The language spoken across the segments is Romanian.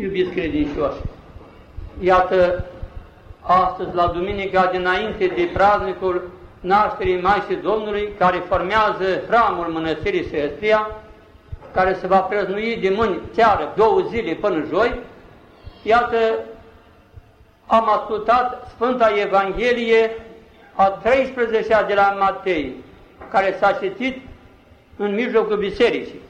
Iubiți credincioși, iată, astăzi, la Duminica dinainte de praznicul nașterii Maicii Domnului, care formează hramul Mănăstirii Sfăstria, care se va prăznui de mâini seară, două zile până joi, iată, am ascultat Sfânta Evanghelie a 13-a de la Matei, care s-a citit în mijlocul bisericii.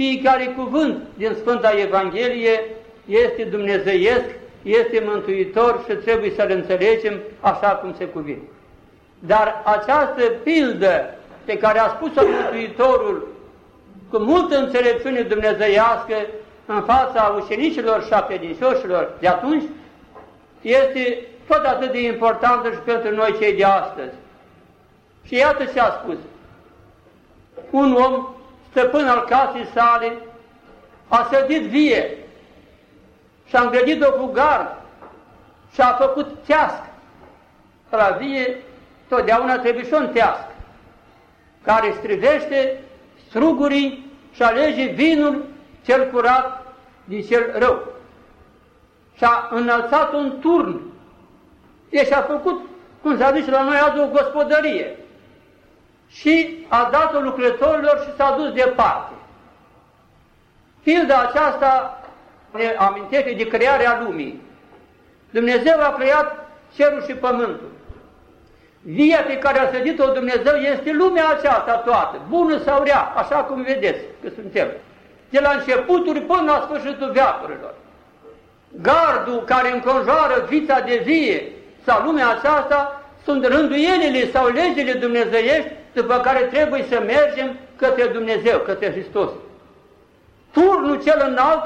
Fiecare cuvânt din Sfânta Evanghelie este dumnezeiesc, este mântuitor și trebuie să-l înțelegem așa cum se cuvine. Dar această pildă pe care a spus-o Mântuitorul cu multă înțelepciune dumnezeiască în fața ucenicilor și a credincioșilor de atunci, este tot atât de importantă și pentru noi cei de astăzi. Și iată ce a spus. Un om, stăpân al casei sale, a sădit vie și a îngrădit-o cu gard și a făcut tească. La vie totdeauna trebuie și un tească, care strivește strugurii și alege vinul cel curat din cel rău. Și a înălțat un turn. Deci a făcut, cum s-a zis la noi azi, o gospodărie. Și a dat-o lucrătorilor și s-a dus departe. Pilda aceasta ne amintește de crearea lumii. Dumnezeu a creat cerul și pământul. Via pe care a sădit-o Dumnezeu este lumea aceasta toată, bună sau rea, așa cum vedeți că suntem. De la începutul până la sfârșitul veacurilor. Gardul care înconjoară vița de vie sau lumea aceasta sunt rânduielile sau legile dumnezeiești după care trebuie să mergem către Dumnezeu, către Hristos. Turnul cel înalt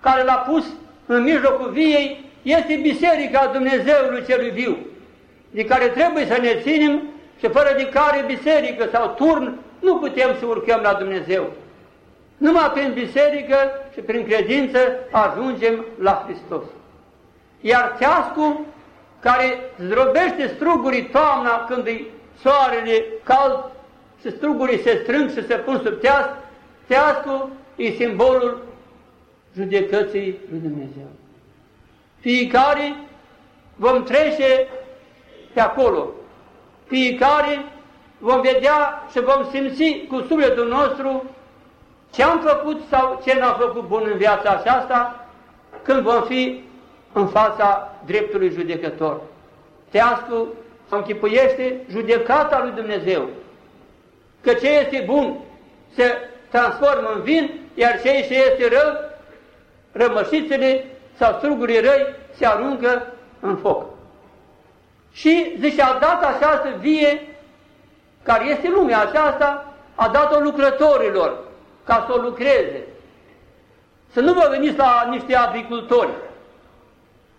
care l-a pus în mijlocul viei este Biserica Dumnezeului celui viu de care trebuie să ne ținem și fără de care biserică sau turn nu putem să urcăm la Dumnezeu. Numai prin biserică și prin credință ajungem la Hristos. Iar teascul care zdrobește strugurii toamna când e soarele cald și strugurii se strâng și se pun sub teas, teascul e simbolul judecății lui Dumnezeu. Fiecare vom trece pe acolo. Fiecare vom vedea și vom simți cu sufletul nostru ce am făcut sau ce n-am făcut bun în viața aceasta când vom fi în fața dreptului judecător. Teascul închipuiește judecata lui Dumnezeu. Că ce este bun se transformă în vin, iar ce este rău, rămășițele sau strugurii răi se aruncă în foc. Și, zice, a dat această vie, care este lumea aceasta, a dat-o lucrătorilor, ca să o lucreze. Să nu vă veniți la niște agricultori,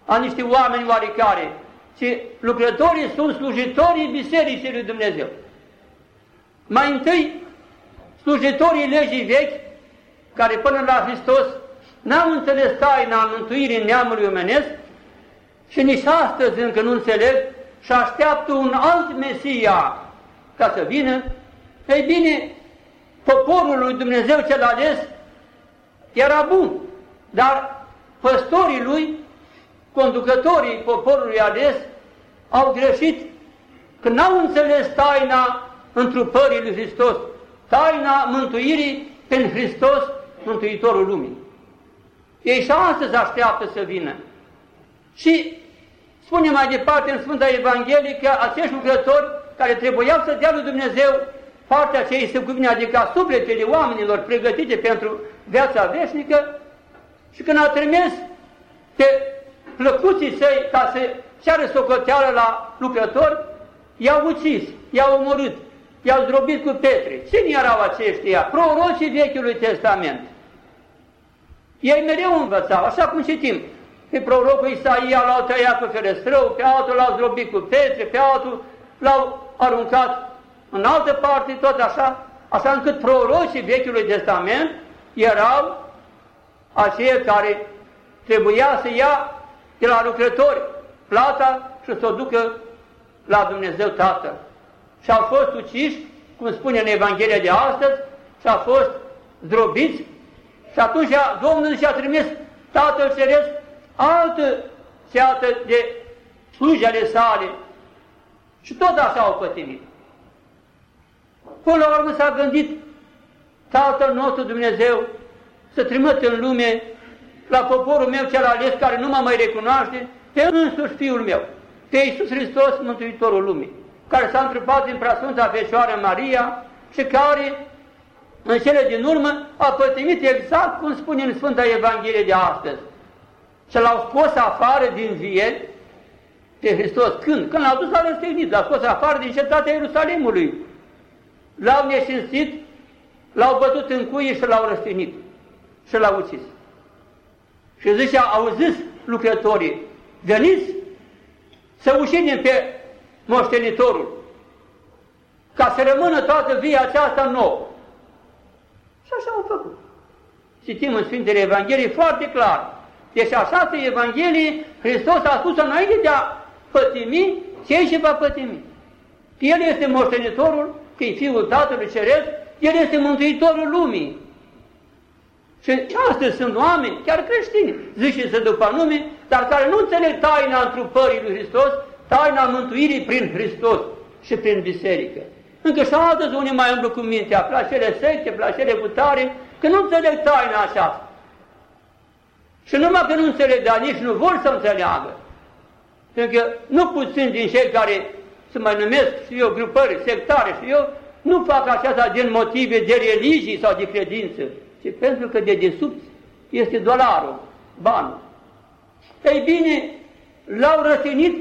la niște oameni oarecare, ci lucrătorii sunt slujitorii Bisericii lui Dumnezeu. Mai întâi, slujitorii legii vechi, care până la Hristos n-au înțeles taina mântuirii neamului omenesc și nici astăzi încă nu înțeleg și așteaptă un alt Mesia ca să vină, ei bine, poporul lui Dumnezeu cel ales era bun, dar păstorii lui, conducătorii poporului ales, au greșit că n-au înțeles taina întrupării lui Hristos, taina mântuirii prin Hristos, Mântuitorul lumii. Ei și astăzi așteaptă să vină. Și Spune mai departe în Sfânta Evanghelie că acești lucrători care trebuiau să dea lui Dumnezeu partea ce îi se cuvine, adică sufletele oamenilor pregătite pentru viața veșnică, și când a trimis pe plăcuții săi ca să ceară socoteală la lucrători, i-au ucis, i-au omorât, i-au zdrobit cu petre. Cine erau aceștia? Prorocii Vechiului Testament. Ei mereu învățau, așa cum citim, pe prorocul Isaia l-au tăiat cu ferestrău, pe altul l-au zdrobit cu petre, pe altul l-au aruncat în altă parte, tot așa, așa încât prorocii Vechiului Testament erau aceia care trebuia să ia de la lucrători plata și să o ducă la Dumnezeu Tatăl. Și au fost uciși, cum spune în Evanghelia de astăzi, și au fost zdrobiți și atunci Domnul și-a trimis Tatăl Ceresc altă seată de slujele sale și tot așa au pătimit. Până la urmă s-a gândit Tatăl nostru Dumnezeu să trimit în lume la poporul meu cel ales care nu mă mai recunoaște, pe însuși Fiul meu, pe Iisus Hristos, Mântuitorul lumii, care s-a întrupat din Preasfânta Fecioară Maria și care în cele din urmă a pătimit exact cum spune în Sfânta Evanghelie de astăzi. Și l-au scos afară din vie pe Hristos. Când? Când l-au dus la răstignit, l-au scos afară din cetatea Ierusalimului. L-au neșințit, l-au bătut în cuie și l-au răstignit. Și l-au ucis. Și zicea, au zis lucrătorii, veniți să ușinim pe moștenitorul, ca să rămână toată via aceasta nouă. Și așa au făcut. Citim în Sfintele Evanghelii foarte clar. Deci așa se Evanghelie, Hristos a spus înainte de a pătimi, ce și va pătimi. El este moștenitorul, că e Fiul Tatălui Ceresc, El este Mântuitorul lumii. Și astăzi sunt oameni, chiar creștini, zice după nume, dar care nu înțeleg taina întrupării lui Hristos, taina mântuirii prin Hristos și prin biserică. Încă și astăzi unii mai umblu cu mintea, plăcere secte, plăcere putare, că nu înțeleg taina aceasta. Și numai că nu înțeleg, dar nici nu vor să înțeleagă. Pentru că nu puțin din cei care se mai numesc și eu grupări sectare și eu, nu fac aceasta din motive de religie sau de credință, ci pentru că de desubt este dolarul, banul. Ei bine, l-au rătinit,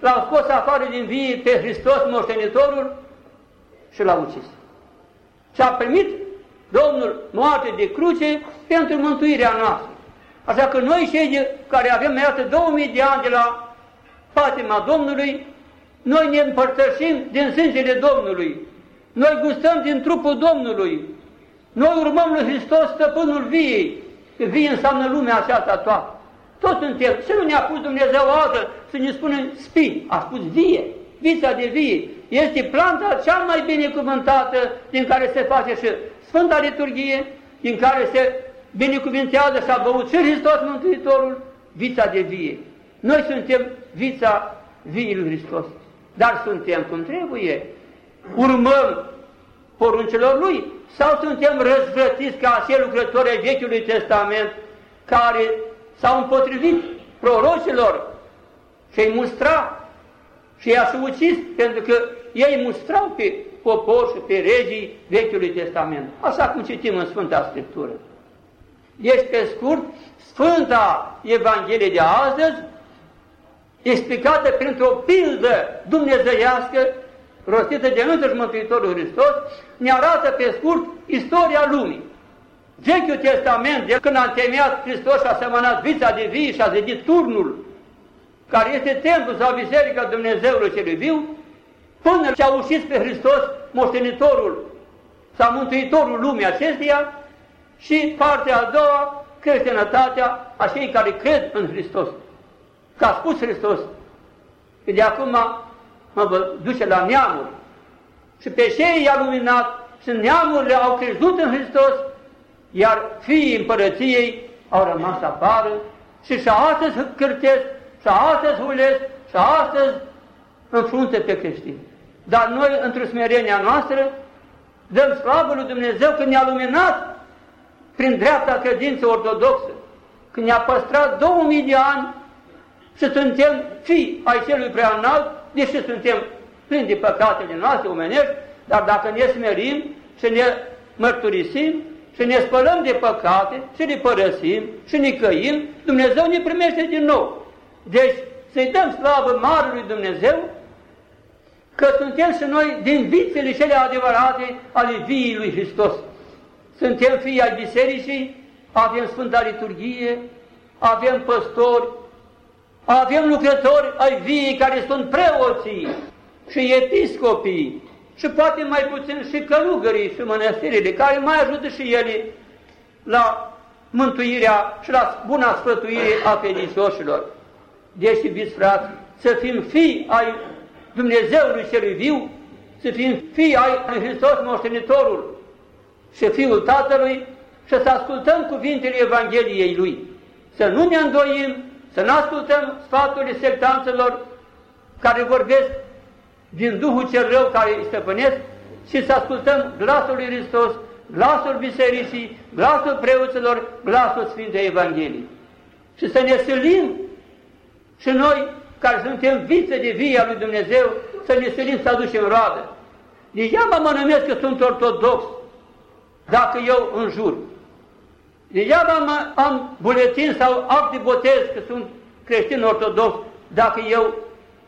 l-au scos afară din vie pe Hristos moștenitorul și l-au ucis. Și a primit Domnul moarte de cruce pentru mântuirea noastră. Așa că noi cei care avem, iată, 2000 de ani de la patima Domnului, noi ne împărtășim din sângele Domnului. Noi gustăm din trupul Domnului. Noi urmăm lui Hristos, stăpânul viei. Că vie înseamnă lumea aceasta toată. Toți suntem. Și nu ne-a pus Dumnezeu altă să ne spună spin. A spus vie. Vița de vie. Este planta cea mai binecuvântată din care se face și Sfânta Liturghie, din care se binecuvintează și a băut și Hristos Mântuitorul, vița de vie. Noi suntem vița viei lui Hristos, dar suntem cum trebuie. Urmăm poruncilor Lui sau suntem răzvrătiți ca acei lucrători ai Vechiului Testament care s-au împotrivit prorocilor și îi mustra și i-a ucis pentru că ei mustrau pe popor și pe regii Vechiului Testament, așa cum citim în Sfânta Scriptură. Deci, pe scurt, Sfânta Evanghelie de astăzi, explicată printr-o pildă dumnezeiască, rostită de însuși Mântuitorul Hristos, ne arată pe scurt istoria lumii. Vechiul Testament, de când a întemeiat Hristos și a semănat vița de vii și a zidit turnul, care este templu sau biserica Dumnezeului celui viu, până ce a ușit pe Hristos moștenitorul sau mântuitorul lumii acesteia, și partea a doua, creștinătatea a cei care cred în Hristos. Că a spus Hristos, că de acum mă duce la neamuri. Și pe cei i-a luminat și neamurile au crezut în Hristos, iar fiii împărăției au rămas afară și și astăzi cârtesc, și astăzi hulesc, și astăzi înfrunte pe creștini. Dar noi, într-o smerenia noastră, dăm slavă lui Dumnezeu că ne-a luminat prin dreapta credință ortodoxă, când ne-a păstrat 2000 de ani și suntem fii ai celui prea înalt, deși suntem plini de păcatele noastre omenești, dar dacă ne smerim și ne mărturisim și ne spălăm de păcate și ne părăsim și ne căim, Dumnezeu ne primește din nou. Deci să-i dăm slavă Marului Dumnezeu că suntem și noi din vițele cele adevărate ale viii lui Hristos. Suntem fii ai bisericii, avem Sfânta Liturghie, avem păstori, avem lucrători ai viei care sunt preoții și episcopii și poate mai puțin și călugării și mănăstirile care mai ajută și ele la mântuirea și la buna sfătuire a credincioșilor. Deci, iubiți frați, să fim fii ai Dumnezeului celui viu, să fim fii ai lui Hristos moștenitorul, și Fiul Tatălui și să ascultăm cuvintele Evangheliei Lui. să nu ne îndoim, să nu ascultăm sfaturile sectanțelor care vorbesc din Duhul cel rău care îi stăpânesc și să ascultăm glasul lui Hristos, glasul bisericii, glasul preoților, glasul Sfintei Evangheliei. Și să ne sălim și noi, care suntem vițe de via lui Dumnezeu, să ne sălim să aducem roadă. Degeaba mă numesc că sunt ortodox, dacă eu înjur. Degeaba mă, am buletin sau act de botez că sunt creștin ortodox, dacă eu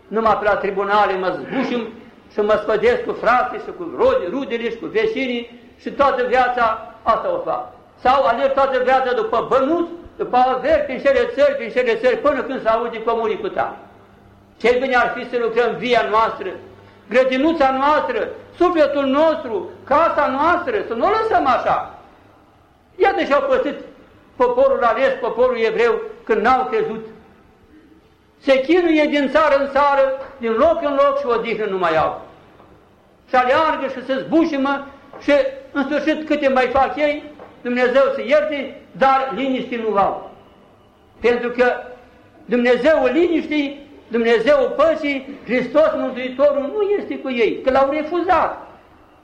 numai pe la tribunale mă zbușim și mă spădesc cu frații și cu rudele și cu vecinii și toată viața asta o fac. Sau alerg toată viața după bănuți, după averi, prin cele țări, prin cele țări, până când se aude comunii cu tare. Ce bine ar fi să lucrăm via noastră, grădinuța noastră, sufletul nostru, casa noastră, să nu o lăsăm așa. Iată și-au pățit poporul ales, poporul evreu, când n-au crezut. Se chinuie din țară în țară, din loc în loc și o odihnă nu mai au. Și aleargă și se zbușimă și în sfârșit câte mai fac ei, Dumnezeu să ierte, dar liniștii nu au. Pentru că Dumnezeul liniștii, Dumnezeul păcii, Hristos Mântuitorul nu este cu ei, că l-au refuzat.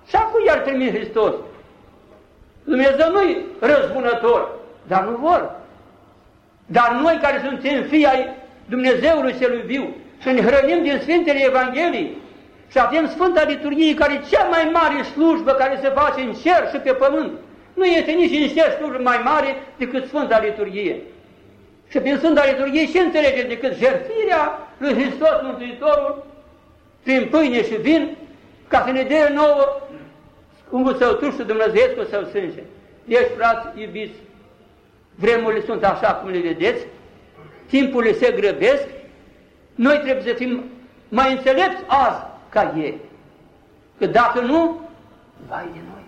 Și acum i-ar primi Hristos. Dumnezeu nu-i răzbunător, dar nu vor. Dar noi care suntem fii ai Dumnezeului celui viu și ne hrănim din Sfintele Evangheliei și avem Sfânta Liturghie care e cea mai mare slujbă care se face în cer și pe pământ. Nu este nici în cer slujbă mai mare decât Sfânta Liturghie. Și prin Sfânta Liturghie ce înțelegem decât jertfirea lui Hristos Mântuitorul prin pâine și vin ca să ne dea nouă ungul său trup și Dumnezeiescul său sânge. Deci, frați iubiți, vremurile sunt așa cum le vedeți, timpurile se grăbesc, noi trebuie să fim mai înțelepți azi ca ei. Că dacă nu, vai de noi.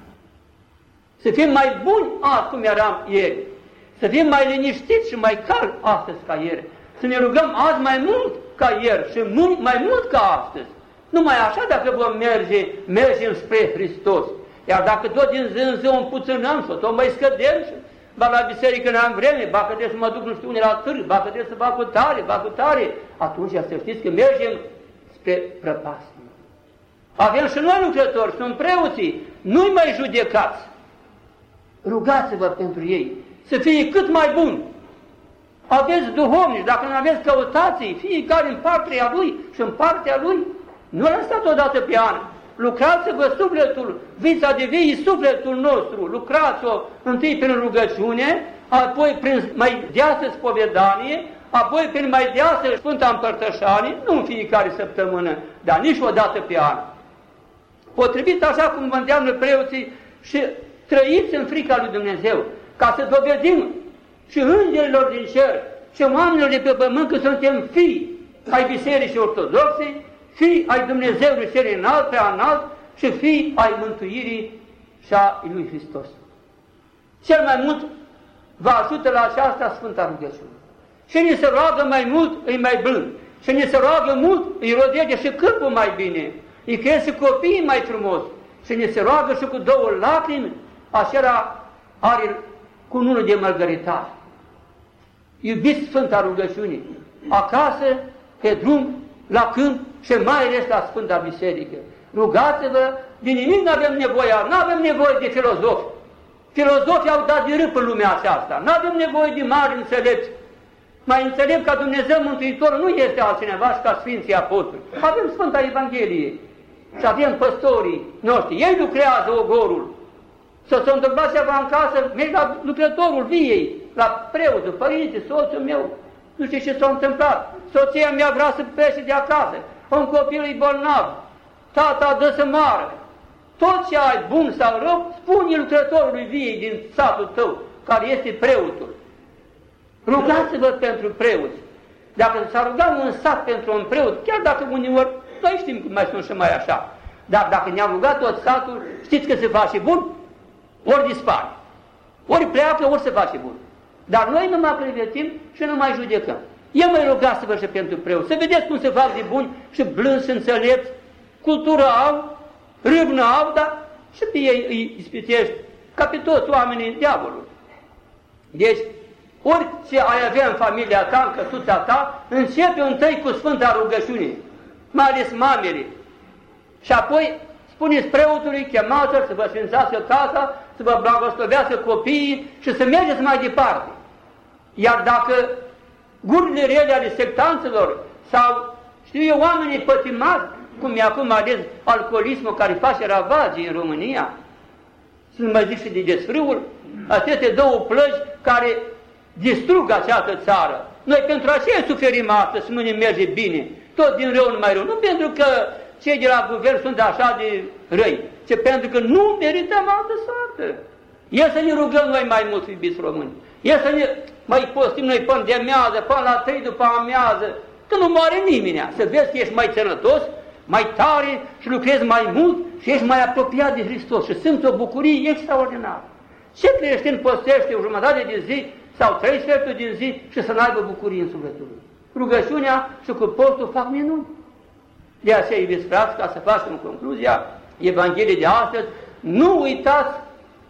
Să fim mai buni azi cum eram ieri. Să fim mai liniștiți și mai calmi astăzi ca ieri. Să ne rugăm azi mai mult ca ieri și mult, mai mult ca astăzi. Numai așa dacă vom merge, mergem spre Hristos. Iar dacă tot din zi în zi o împuțânăm sau tot mai scădem și ba la biserică n-am vreme, ba că trebuie să mă duc nu știu unde la târg, ba că trebuie să fac cu tare, ba cu tare, atunci să știți că mergem spre prăpastie. Avem și noi lucrători, sunt preoții, nu-i mai judecați. Rugați-vă pentru ei, să fie cât mai buni. Aveți duhovnici, dacă nu aveți căutații, fiecare în partea lui și în partea lui, nu lăsați odată pe an, lucrați-vă sufletul, vița de vii sufletul nostru, lucrați-o întâi prin rugăciune, apoi prin mai deasă spovedanie, apoi prin mai deasă Sfânta Împărtășanie, nu în fiecare săptămână, dar nici o dată pe an. Potrivit așa cum vă îndeamnă preoții și trăiți în frica lui Dumnezeu, ca să dovedim și îngerilor din cer și oamenilor de pe pământ că suntem fii ai Bisericii Ortodoxe, fii ai Dumnezeului cel înalt, pe înalt și fii ai mântuirii și a lui Hristos. Cel mai mult vă ajută la aceasta Sfânta rugăciune. Și ne se roagă mai mult, îi mai blând. Și ne se roagă mult, îi rodege și câmpul mai bine. Îi crește copiii mai frumos. Și ne se roagă și cu două lacrimi, așa are cu unul de mărgăritar. Iubiți Sfânta rugăciune, acasă, pe drum, la câmp și mai ales la Sfânta Biserică. Rugați-vă, de nimic nu avem nevoie, nu avem nevoie de filozofi. Filozofii au dat de râp în lumea aceasta, nu avem nevoie de mari înțelepți. Mai înțelept ca Dumnezeu Mântuitor nu este altcineva și ca Sfinții Apostoli. Avem Sfânta Evanghelie și avem păstorii noștri. Ei lucrează ogorul. Să se întâmplă ceva în casă, mergi la lucrătorul viei, la preotul, părinte, soțul meu, nu știu ce s-a întâmplat. Soția mea vrea să plece de acasă. Un copil e bolnav. Tata dă să moară. Tot ce ai bun sau rău, spune lucrătorului viei din satul tău, care este preotul. Rugați-vă pentru preoți. Dacă s-a rugat un sat pentru un preot, chiar dacă uneori, noi știm cum mai sunt și mai așa, dar dacă ne-a rugat tot satul, știți că se face bun? Ori dispare. Ori pleacă, ori se face bun. Dar noi nu mai pregătim și nu mai judecăm. Eu mai rugați-vă și pentru preot, să vedeți cum se fac de buni și blânzi și înțelepți, cultură au, râvnă au, dar și pe ei îi ispitești, ca pe toți oamenii diavolului. Deci, orice ai avea în familia ta, în căsuța ta, începe întâi cu Sfânta Rugăciune, mai ales mamele. Și apoi spuneți preotului, chemați să vă sfințească casa, să vă blagostovească copiii și să mergeți mai departe. Iar dacă gurile rele ale sectanților sau, știu eu, oamenii pătimați, cum e acum ales alcoolismul care face ravagii în România, să nu mai zic și de desfrâul, aceste două plăci care distrug această țară. Noi pentru aceea suferim astăzi, mâine merge bine, tot din rău în mai rău. Nu pentru că cei de la guvern sunt așa de răi, ci pentru că nu merităm altă soartă. E să ne rugăm noi mai mult, iubiți români. E să ne mai postim noi până de amiază, până la trei după amiază, că nu moare nimeni. Să vezi că ești mai sănătos, mai tare și lucrezi mai mult și ești mai apropiat de Hristos și simți o bucurie extraordinară. Ce creștin postește o jumătate de zi sau trei sferturi din zi și să n-aibă bucurie în sufletul lui? Rugăciunea și cu postul fac minuni. De aceea, iubiți frați, ca să facem concluzia Evangheliei de astăzi, nu uitați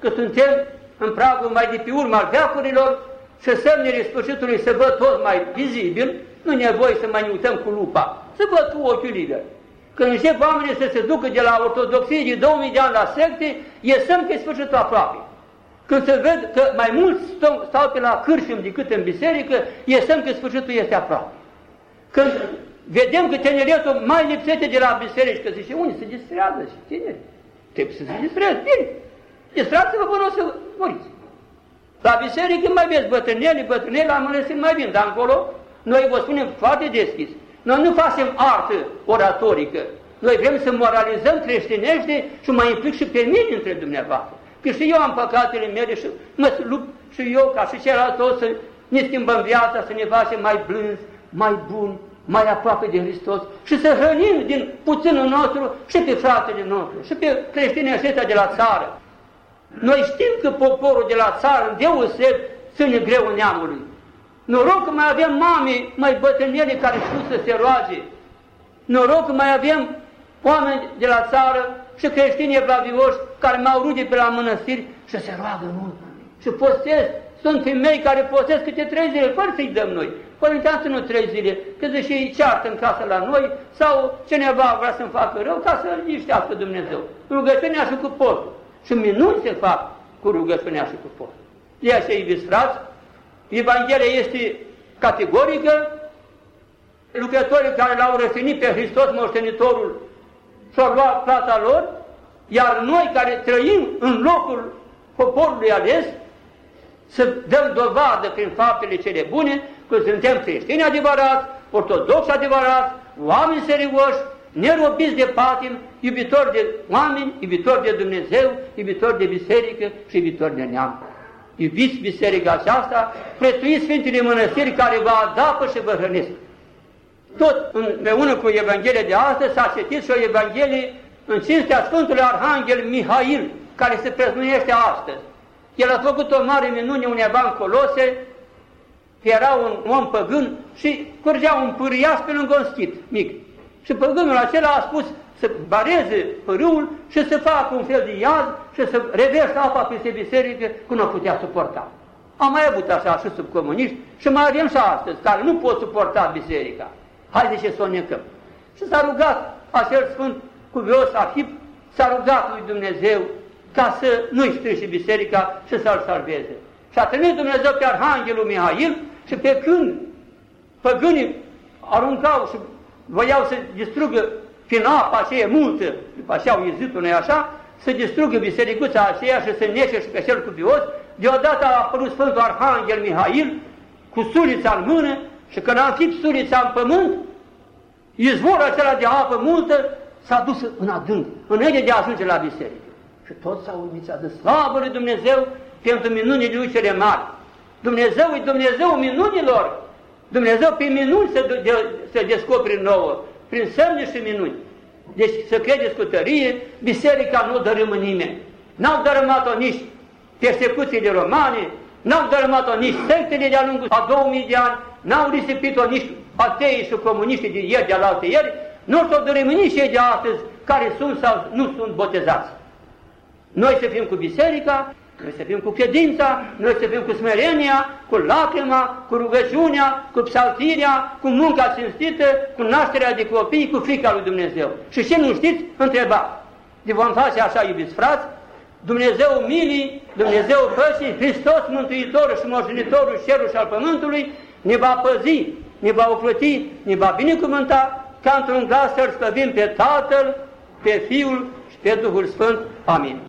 că suntem în pragul mai de pe urma veacurilor și semnele sfârșitului se văd tot mai vizibil, nu e nevoie să mai ne uităm cu lupa, să văd cu ochiul liber. Când încep oamenii să se ducă de la ortodoxie de 2000 de ani la secte, e semn că e sfârșitul aproape. Când se vede că mai mulți stau, stau pe la cârșim decât în biserică, e semn că sfârșitul este aproape. Când vedem că tineretul mai lipsește de la biserică, că zice, unde se distrează și tineri? Trebuie să se distrează, bine. Distrați-vă până o să muriți. La biserică mai vezi bătrâneli, bătrâneli, la mănăstiri mai vin, dar încolo noi vă spunem foarte deschis. Noi nu facem artă oratorică. Noi vrem să moralizăm creștinește și mai implic și pe mine între dumneavoastră. Că și eu am păcatele mele și mă lupt și eu ca și celălalt toți să ne schimbăm viața, să ne facem mai blânzi, mai buni, mai aproape de Hristos și să hrănim din puținul nostru și pe fratele nostru și pe creștinii aceștia de la țară. Noi știm că poporul de la țară, deoseb, ține greu neamului. Noroc că mai avem mame mai bătrânele care știu să se roage. Noroc că mai avem oameni de la țară și creștini evlavioși care mai au rude pe la mănăstiri și se roagă mult. Și postez. Sunt femei care postez câte trei zile, fără să-i dăm noi. Părinteanță nu trei zile, că și ei ceartă în casă la noi sau cineva vrea să-mi facă rău ca să liștească Dumnezeu. Rugăciunea și cu postul. Și minuni se fac cu rugăciunea și cu postul. De aceea, iubiți frați, Evanghelia este categorică, lucrătorii care l-au răfinit pe Hristos moștenitorul și-au luat plata lor, iar noi care trăim în locul poporului ales, să dăm dovadă prin faptele cele bune că suntem creștini adevărați, ortodoxi adevărați, oameni serioși, nerobiți de patim, iubitori de oameni, iubitori de Dumnezeu, iubitori de biserică și iubitori de neam. Iubiți biserica aceasta, prețuiți Sfintele Mănăstiri care vă adapă și vă hrănesc. Tot împreună cu Evanghelia de astăzi s-a citit și o Evanghelie în cinstea Sfântului Arhanghel Mihail, care se preznuiește astăzi. El a făcut o mare minune undeva în Colose, era un om păgân și curgea un pâriaș pe lângă un schit mic. Și păgânul acela a spus să bareze părâul și să facă un fel de iad și să reverse apa peste biserică cum o putea suporta. Am mai avut așa și sub comuniști și mai avem și astăzi, care nu pot suporta biserica. Haideți să o necăm. Și s-a rugat acel Sfânt Cuvios Ahip, s-a rugat lui Dumnezeu ca să nu-i strice biserica și să-l salveze. Și a trimis Dumnezeu pe Arhanghelul Mihail și pe când păgânii aruncau și voiau să distrugă prin apa aceea multă, după așa au izit nu așa, să distrugă bisericuța aceea și să nece și pe cel cuvios, deodată a apărut Sfântul Arhanghel Mihail cu sulița în mână și când a înfipt sulița în pământ, izvorul acela de apă multă s-a dus în adânc, înainte de a ajunge la biserică. Și toți s-au uimit, a zis, slavă lui Dumnezeu pentru minunile lui cele mari. Dumnezeu e Dumnezeu minunilor. Dumnezeu pe minuni se, de, se descoperi nouă, prin semne și minuni. Deci să credeți cu tărie, biserica nu dărâmă nimeni. N-au dărâmat-o nici persecuțiile romane, n-au dărâmat-o nici sectele de-a lungul a 2000 de ani, n-au risipit-o nici ateii și comuniștii de ieri, de alte ieri, nu s-au dărâmit nici cei de astăzi care sunt sau nu sunt botezați. Noi să fim cu biserica Noi să fim cu credința, noi să fim cu smerenia, cu lacrima, cu rugăciunea, cu psaltirea, cu munca cinstită, cu nașterea de copii, cu frica lui Dumnezeu. Și ce nu știți, întrebați. De vom face așa, iubiți frați, Dumnezeu milii, Dumnezeu pășii, Hristos Mântuitorul și Moștenitorul cerul și al Pământului, ne va păzi, ne va oclăti, ne va binecuvânta, ca într-un glas să-L slăvim pe Tatăl, pe Fiul și pe Duhul Sfânt. Amin.